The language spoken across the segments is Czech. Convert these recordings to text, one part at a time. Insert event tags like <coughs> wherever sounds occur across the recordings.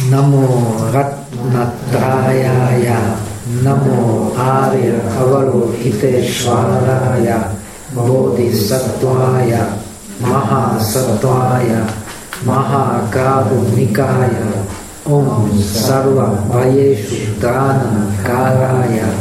नमो रत्नत्रायाय, नमो आर्य अवरोहितेश्वराय बोधिसत्वाय महासत्वाय महाकारुणिकाय, ॐ सर्वभयेषु दानकाराय,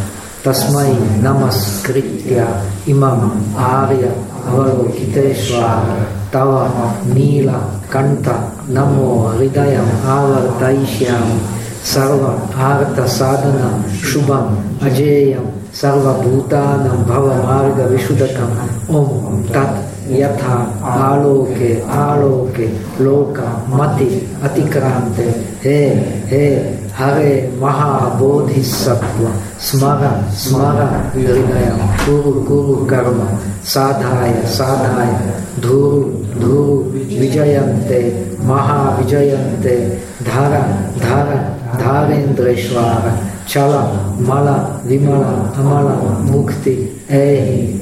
तस्मै नमस्कृत्य इमम् आर्य Avalokiteshvara Arya Avalokiteshvara Tava Nila Kanta Namo Hridayam Avartaishyam Sarva Arta Sadhanam Shubham Ajeyam Sarva Bhutanam Bhava Marga Vishudakam Om Tat Yatha Aloke Aloke Loka Mati Atikrante He He Hare Maha Bodhisattva Smara Smara Hridayam Kuru Kuru Karma Sadhaya Sadhaya Dhuru Dhuru Vijayante Maha Vijayante Dhara Dhara Dharendreshvara Chala, Mala, Vimala, Amala, Mukti, Ehi,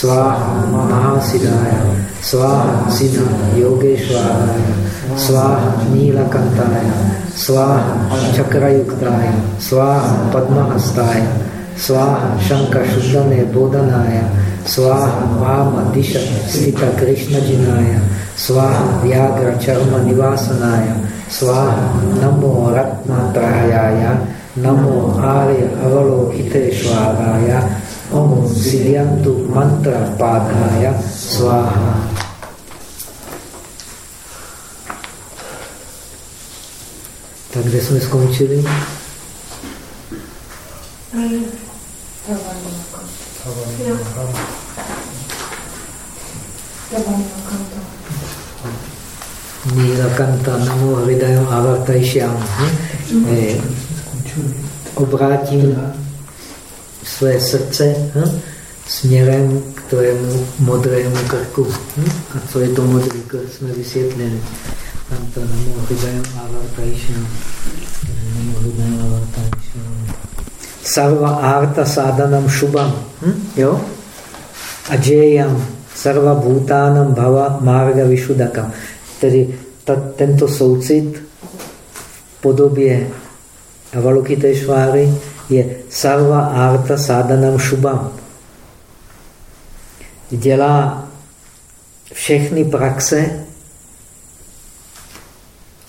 स्वाहा महाशिराय, स्वाहा सिद्ध योगेश्वराय, स्वाहा नीलकंताय स्वाहा चक्रयुक्ताय, स्वाहा पद्महस्ताय, स्वाहा शङ्खशुद्धने बोधनाय, स्वाहा वामदिश स्थितकृष्णजिनाय स्वाहा व्याघ्रचर्मनिवासनाय, स्वाहा नमो रत्नत्रयाय, नमो आर्य अवलोकितेश्वराय Om Sidyantu Mantra Padhaya Swaha Tak kde jsme skončili? Nilakanta namo hridayam avartajšyam. Hm? obrátím své srdce hm, směrem k tvému modrému krku. Hm? A co je to modrý krk, jsme vysvětlili. Tam to namo hridayam avartajšam. Namo hridayam. Sarva arta sádanam šubam. Hm? Jo? Ajayam. Sarva bhutanam bhava marga vyšudakam. Tedy ta, tento soucit v podobě Avalokiteshváry je sarva arta sádanam šubam. Dělá všechny praxe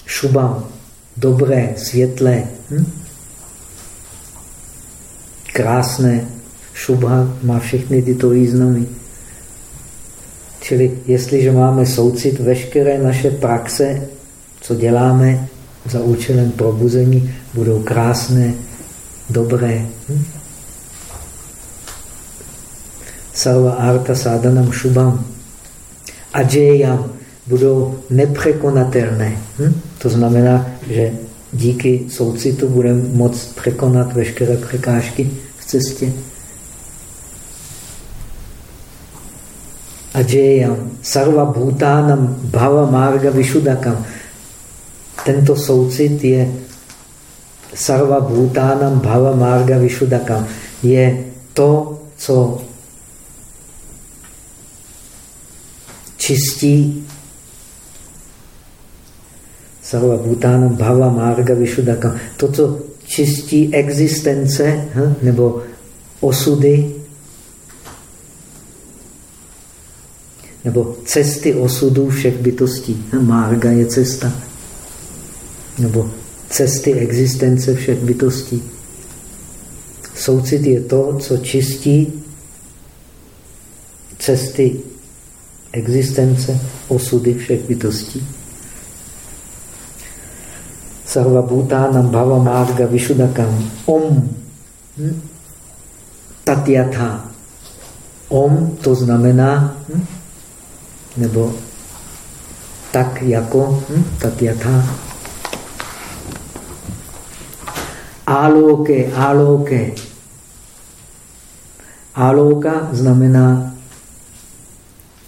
šubam, dobré, světlé, hm? krásné. Šubha má všechny tyto významy. Čili jestliže máme soucit, veškeré naše praxe, co děláme, za účelem probuzení budou krásné, dobré. Hm? Sarva arta sádanam šubam. Ajayam budou nepřekonatelné. Hm? To znamená, že díky soucitu budeme moct překonat veškeré překážky v cestě. Ajayam, sarva bhutanam, bhava marga vyšudakam tento soucit je sarva bhutánam bhava marga vyšudakam. Je to, co čistí sarva bhutánam bhava marga vyšudakam. To, co čistí existence hm, nebo osudy nebo cesty osudů všech bytostí. Marga je cesta nebo cesty existence všech bytostí. Soucit je to, co čistí cesty existence, osudy všech bytostí. Sarva Bhutánam Bhava Marga Vishudakam Om? Tatyatha. Om to znamená, hm? nebo tak jako hm? Tatyatha Áloke, áloke. Áloka znamená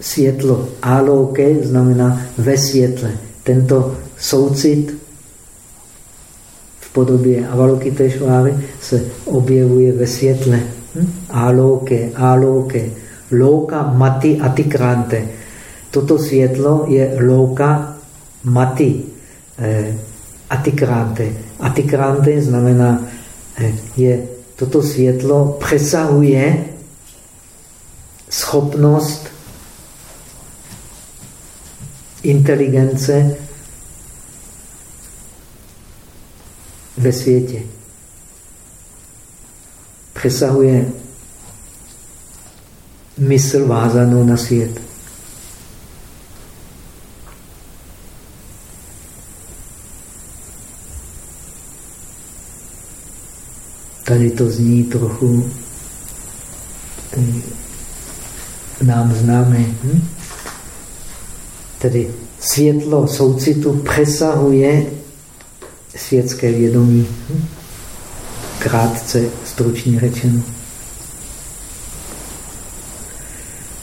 světlo. Áloke znamená ve světle. Tento soucit v podobě Avalokiteshváry se objevuje ve světle. Hm? Áloke, áloke. Louka mati atikrante. Toto světlo je louka mati eh, atikrante. Atikrante znamená, eh, je toto světlo přesahuje schopnost inteligence ve světě. Přesahuje mysl vázanou na svět. Tady to zní trochu nám známe. Hm? Tedy světlo soucitu přesahuje světské vědomí. Hm? Krátce, stručně řečeno.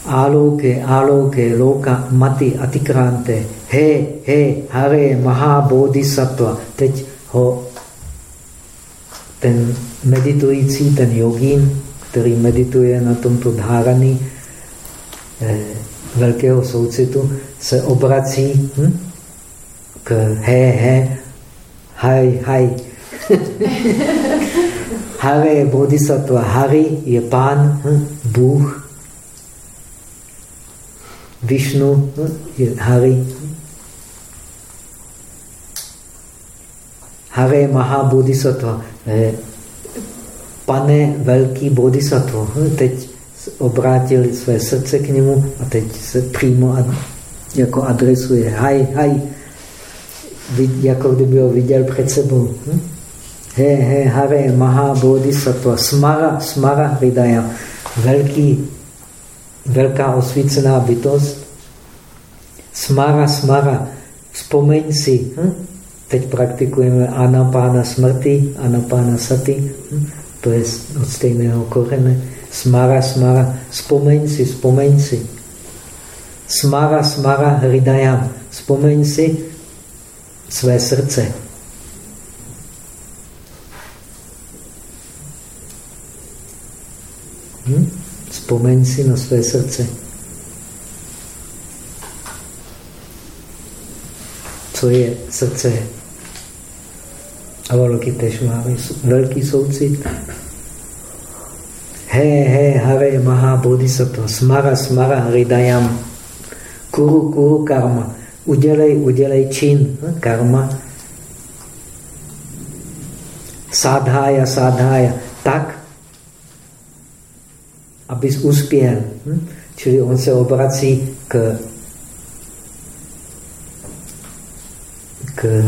Aloke, aloke, loka, mati, atikrante, he, he, hare, maha, bodhisattva. Teď ho ten meditující, ten jogín, který medituje na tomto dhárany eh, velkého soucitu, se obrací hm, k he, he, haj, haj. <laughs> Hare je bodhisattva. Hari je pán, hm, Bůh. Višnu hm, je Hari. Hare Maha Bodhisattva. Pane velký bodhisattva. Hm, teď obrátil své srdce k němu a teď se přímo ad, jako adresuje. Haj, haj. Jako kdyby ho viděl před sebou. Hm? He, he, hare, maha, bodhisattva, smara, smara, hridaya. Velký, velká osvícená bytost. Smara, smara. Vzpomeň si. Hm? Teď praktikujeme anapána smrti, anapána sati. Hm? To je od stejného korene. Smara, smara, vzpomeň si, vzpomeň si. Smara, smara, hridayam. Vzpomeň si své srdce. Hm? Vzpomeň si na své srdce. Co je srdce? Avalokiteshvara, velký soucit. He, he, hare, maha, bodhisattva, smara, smara, hridayam, kuru, kuru, karma. Udělej, udělej čin, hm, karma. Sadhája, sadhája. Tak, abys uspěl. Hm? Čili on se obrací k, k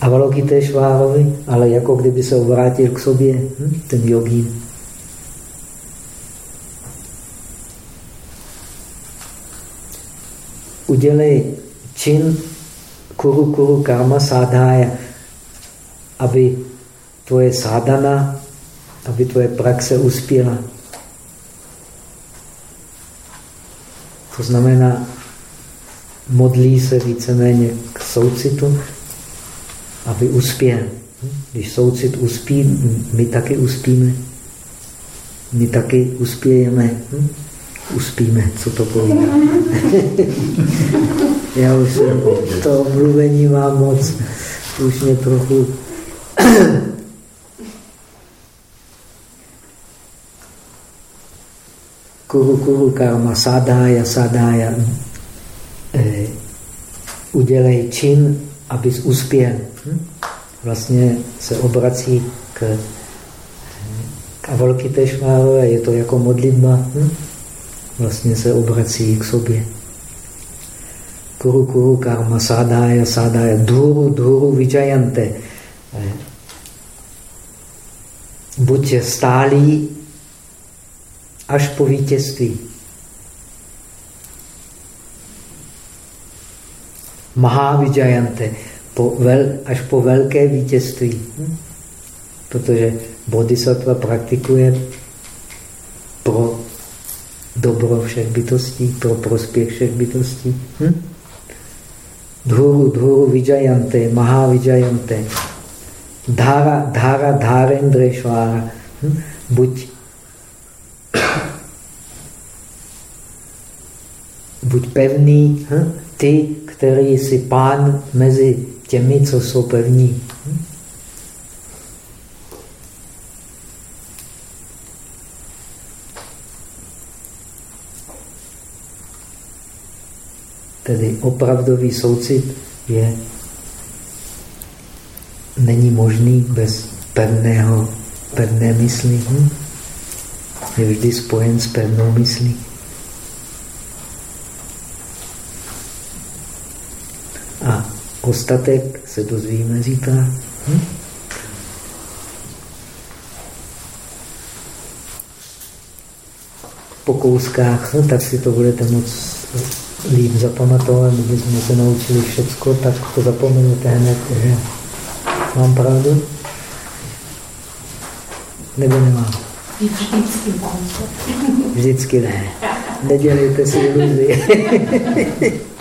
Avalokiteshvárovi, ale jako kdyby se obrátil k sobě, hm? ten jogín. udělej čin kuru kuru karma sádhája, aby tvoje sádana, aby tvoje praxe uspěla. To znamená, modlí se víceméně k soucitu, aby uspěl. Když soucit uspí, my taky uspíme. My taky uspějeme uspíme, co to povídá. <laughs> Já už to mluvení mám moc, už mě trochu <coughs> kuru kuru karma, sadája, sadája, udělej čin, abys uspěl. Hm? Vlastně se obrací k, k Avalokiteshvárovi, je to jako modlitba. Hm? vlastně se obrací k sobě. Kuru kuru karma sádája sádája dhuru dhuru vijayante. Eh, buď stálý až po vítězství. Mahavijayante, po vel, až po velké vítězství. Hm? Protože bodhisattva praktikuje pro dobro všech bytostí, pro prospěch všech bytostí. Hm? Dhuru, dhuru vijayante, maha vijayante, dhara, dhara, dharendreshvara. Hm? Buď buď pevný, hm? ty, který jsi pán mezi těmi, co jsou pevní. Hm? Tedy opravdový soucit je, není možný bez pevného, pevné mysli. Hm? Je vždy spojen s pevnou myslí. Ostatek se dozvíme zítra. Hm? Po kouskách, no, tak si to budete moc líp zapamatovat, kdyby jsme se naučili všecko, tak to zapomenete hned, že mám pravdu? Nebo nemám? Vždycky Vždycky ne. Nedělejte si iluzi. <laughs>